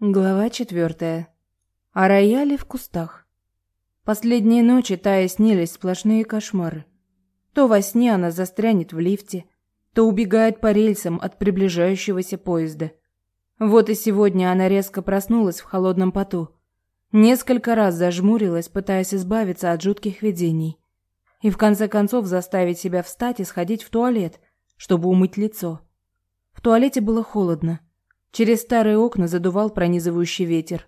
Глава четвертая. О рояле в кустах. Последние ночи Тае снились сплошные кошмары. То во сне она застрянет в лифте, то убегает по рельсам от приближающегося поезда. Вот и сегодня она резко проснулась в холодном поту. Несколько раз зажмурилась, пытаясь избавиться от жутких видений. И в конце концов заставить себя встать и сходить в туалет, чтобы умыть лицо. В туалете было холодно. Через старые окна задувал пронизывающий ветер,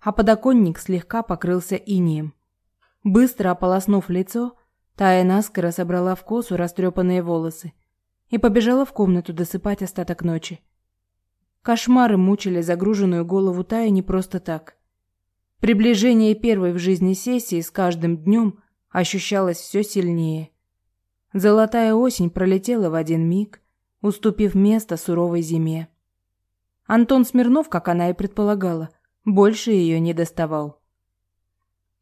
а подоконник слегка покрылся инеем. Быстро ополоснув лицо, Тая наскоро собрала в косу растрепанные волосы и побежала в комнату досыпать остаток ночи. Кошмары мучили загруженную голову Таи не просто так. Приближение первой в жизни сессии с каждым днем ощущалось все сильнее. Золотая осень пролетела в один миг, уступив место суровой зиме. Антон Смирнов, как она и предполагала, больше ее не доставал.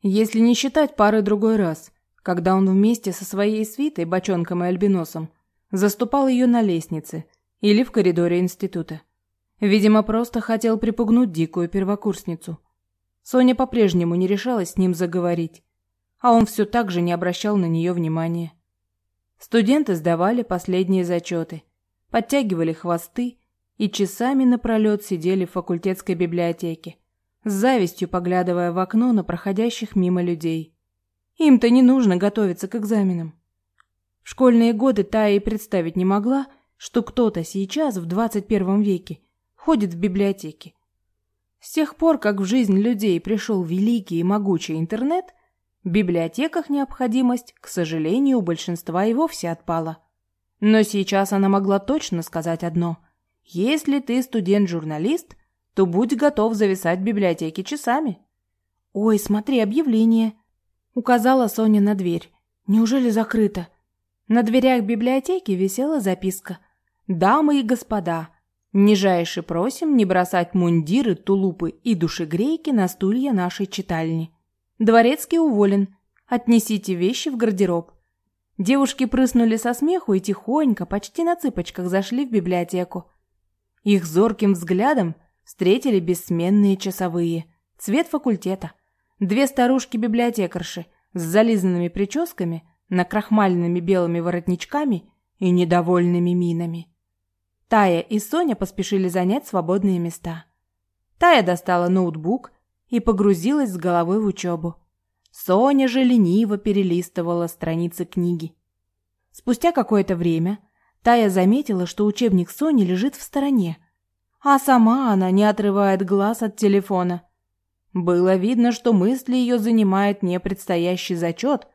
Если не считать пары другой раз, когда он вместе со своей свитой, бочонком и альбиносом, заступал ее на лестнице или в коридоре института. Видимо, просто хотел припугнуть дикую первокурсницу. Соня по-прежнему не решалась с ним заговорить, а он все так же не обращал на нее внимания. Студенты сдавали последние зачеты, подтягивали хвосты и часами напролет сидели в факультетской библиотеке, с завистью поглядывая в окно на проходящих мимо людей. Им-то не нужно готовиться к экзаменам. В школьные годы Тая и представить не могла, что кто-то сейчас, в 21 веке, ходит в библиотеки. С тех пор, как в жизнь людей пришел великий и могучий интернет, в библиотеках необходимость, к сожалению, у большинства и вовсе отпала. Но сейчас она могла точно сказать одно – если ты студент-журналист, то будь готов зависать в библиотеке часами. Ой, смотри, объявление. Указала Соня на дверь. Неужели закрыто? На дверях библиотеки висела записка. Дамы и господа, нижайше просим не бросать мундиры, тулупы и душегрейки на стулья нашей читальни. Дворецкий уволен. Отнесите вещи в гардероб. Девушки прыснули со смеху и тихонько, почти на цыпочках зашли в библиотеку. Их зорким взглядом встретили бессменные часовые, цвет факультета, две старушки-библиотекарши с зализанными прическами, накрахмаленными белыми воротничками и недовольными минами. Тая и Соня поспешили занять свободные места. Тая достала ноутбук и погрузилась с головой в учебу. Соня же лениво перелистывала страницы книги. Спустя какое-то время Тая заметила, что учебник Сони лежит в стороне, а сама она не отрывает глаз от телефона. Было видно, что мысли ее занимает не предстоящий зачет,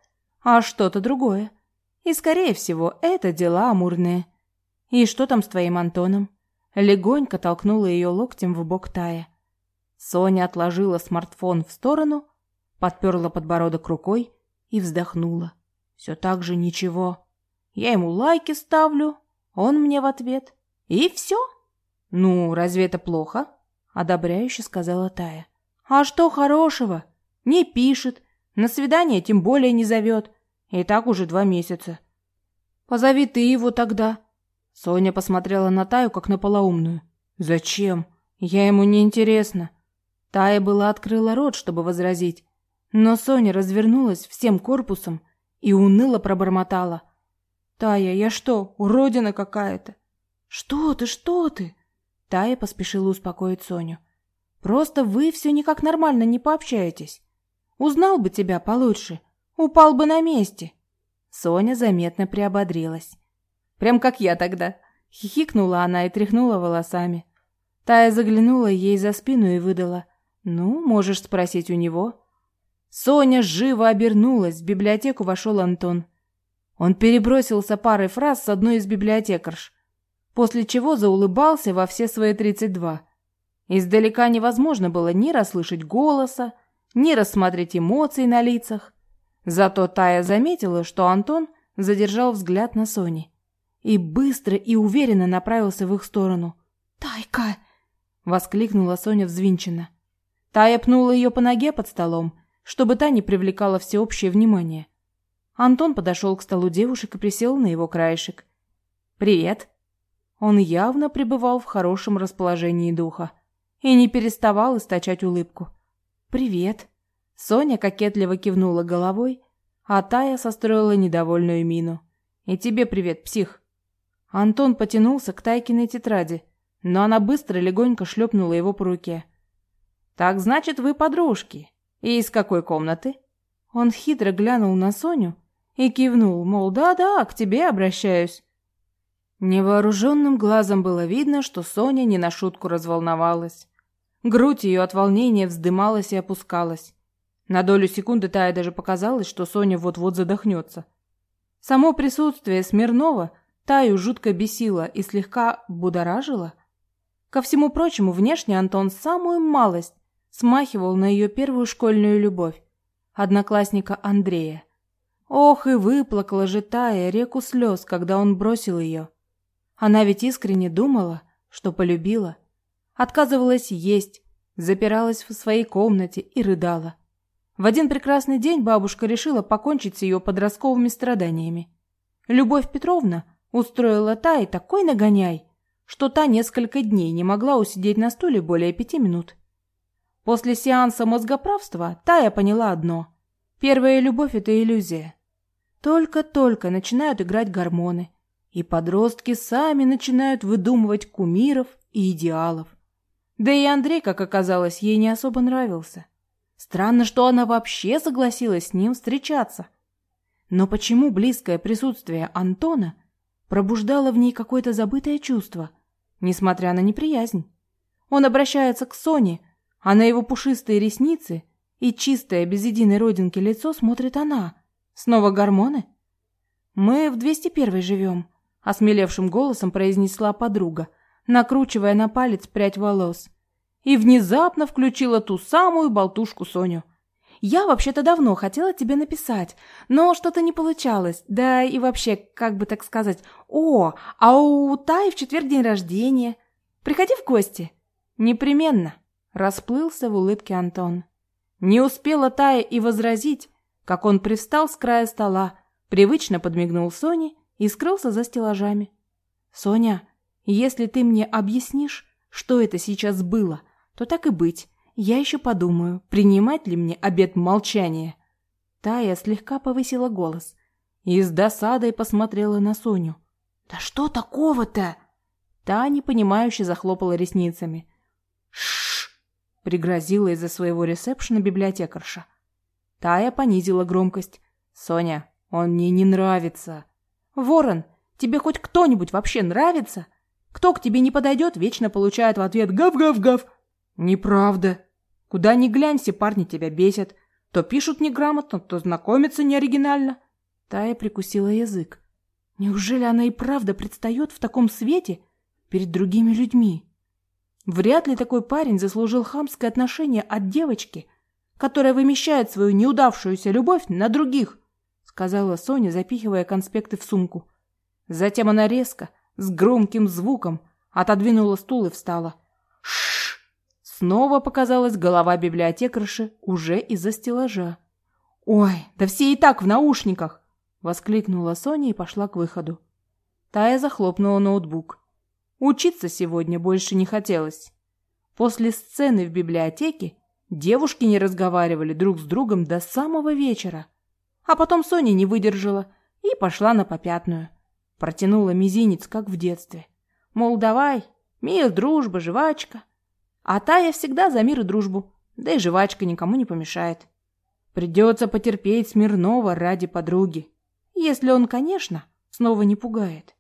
а что-то другое. И, скорее всего, это дела амурные. «И что там с твоим Антоном?» Легонько толкнула ее локтем в бок Тая. Соня отложила смартфон в сторону, подперла подбородок рукой и вздохнула. Все так же ничего. Я ему лайки ставлю, он мне в ответ. И все. Ну, разве это плохо? Одобряюще сказала Тая. А что хорошего? Не пишет, на свидание тем более не зовет. И так уже два месяца. Позови ты его тогда. Соня посмотрела на Таю, как на полоумную. Зачем? Я ему не интересна. Тая была открыла рот, чтобы возразить, но Соня развернулась всем корпусом и уныло пробормотала: Тая, я что, уродина какая-то? Что ты, что ты? Тая поспешила успокоить Соню. Просто вы все никак нормально не пообщаетесь. Узнал бы тебя получше, упал бы на месте. Соня заметно приободрилась. Прям как я тогда. Хихикнула она и тряхнула волосами. Тая заглянула ей за спину и выдала: "Ну, можешь спросить у него". Соня живо обернулась, в библиотеку вошел Антон. Он перебросился парой фраз с одной из библиотекарш, после чего заулыбался во все свои тридцать два. Издалека невозможно было ни расслышать голоса, ни рассмотреть эмоции на лицах. Зато Тая заметила, что Антон задержал взгляд на Соне и быстро и уверенно направился в их сторону. «Тайка!» — воскликнула Соня взвинченно. Тая пнула ее по ноге под столом, чтобы та не привлекала всеобщее внимание. Антон подошел к столу девушек и присел на его краешек. «Привет». Он явно пребывал в хорошем расположении духа. и не переставал источать улыбку. «Привет!» Соня кокетливо кивнула головой, а Тая состроила недовольную мину. «И тебе привет, псих!» Антон потянулся к Тайкиной тетради, но она быстро легонько шлепнула его по руке. «Так значит, вы подружки. И из какой комнаты?» Он хитро глянул на Соню и кивнул, мол, да-да, к тебе обращаюсь. Невооруженным глазом было видно, что Соня не на шутку разволновалась. Грудь ее от волнения вздымалась и опускалась. На долю секунды Тае даже показалось, что Соня вот-вот задохнется. Само присутствие Смирнова Таю жутко бесило и слегка будоражило. Ко всему прочему, внешне Антон самую малость смахивал на ее первую школьную любовь, одноклассника Андрея. Ох, и выплакала же Тая реку слез, когда он бросил ее. Она ведь искренне думала, что полюбила. Отказывалась есть, запиралась в своей комнате и рыдала. В один прекрасный день бабушка решила покончить с ее подростковыми страданиями. Любовь Петровна устроила Тае такой нагоняй, что та несколько дней не могла усидеть на стуле более пяти минут. После сеанса мозгоправства Тая поняла одно. Первая любовь – это иллюзия. Только-только начинают играть гормоны, и подростки сами начинают выдумывать кумиров и идеалов. Да и Андрей, как оказалось, ей не особо нравился. Странно, что она вообще согласилась с ним встречаться. Но почему близкое присутствие Антона пробуждало в ней какое-то забытое чувство, несмотря на неприязнь? Он обращается к Соне, а на его пушистые ресницы и чистое без единой родинки лицо смотрит она. Снова гормоны? Мы в 201 живем, осмелевшим голосом произнесла подруга, накручивая на палец прядь волос. И внезапно включила ту самую болтушку Соню. Я вообще-то давно хотела тебе написать, но что-то не получалось. Да и вообще, как бы так сказать, о, а у Таи в четверг день рождения. Приходи в гости. Непременно, расплылся в улыбке Антон. Не успела Тая и возразить, как он привстал с края стола, привычно подмигнул Соне и скрылся за стеллажами. «Соня, если ты мне объяснишь, что это сейчас было, то так и быть, я еще подумаю, принимать ли мне обет молчания». Тая слегка повысила голос и с досадой посмотрела на Соню. «Да что такого-то?» Та непонимающе захлопала ресницами. «Шш!» — пригрозила из-за своего ресепшена библиотекарша. Тая понизила громкость. «Соня, он мне не нравится». «Ворон, тебе хоть кто-нибудь вообще нравится? Кто к тебе не подойдет, вечно получает в ответ «гав-гав-гав». «Неправда. Куда ни глянь, все парни тебя бесят. То пишут неграмотно, то знакомятся неоригинально». Тая прикусила язык. Неужели она и правда предстает в таком свете перед другими людьми? Вряд ли такой парень заслужил хамское отношение от девочки – которая вымещает свою неудавшуюся любовь на других», сказала Соня, запихивая конспекты в сумку. Затем она резко, с громким звуком, отодвинула стул и встала. Шш! Снова показалась голова библиотекарши уже из-за стеллажа. «Ой, да все и так в наушниках!» Воскликнула Соня и пошла к выходу. Тая захлопнула ноутбук. Учиться сегодня больше не хотелось. После сцены в библиотеке Девушки не разговаривали друг с другом до самого вечера. А потом Соня не выдержала и пошла на попятную. Протянула мизинец, как в детстве. Мол, давай, мир, дружба, жвачка. А Тая всегда за мир и дружбу, да и жвачка никому не помешает. Придется потерпеть Смирнова ради подруги. Если он, конечно, снова не пугает.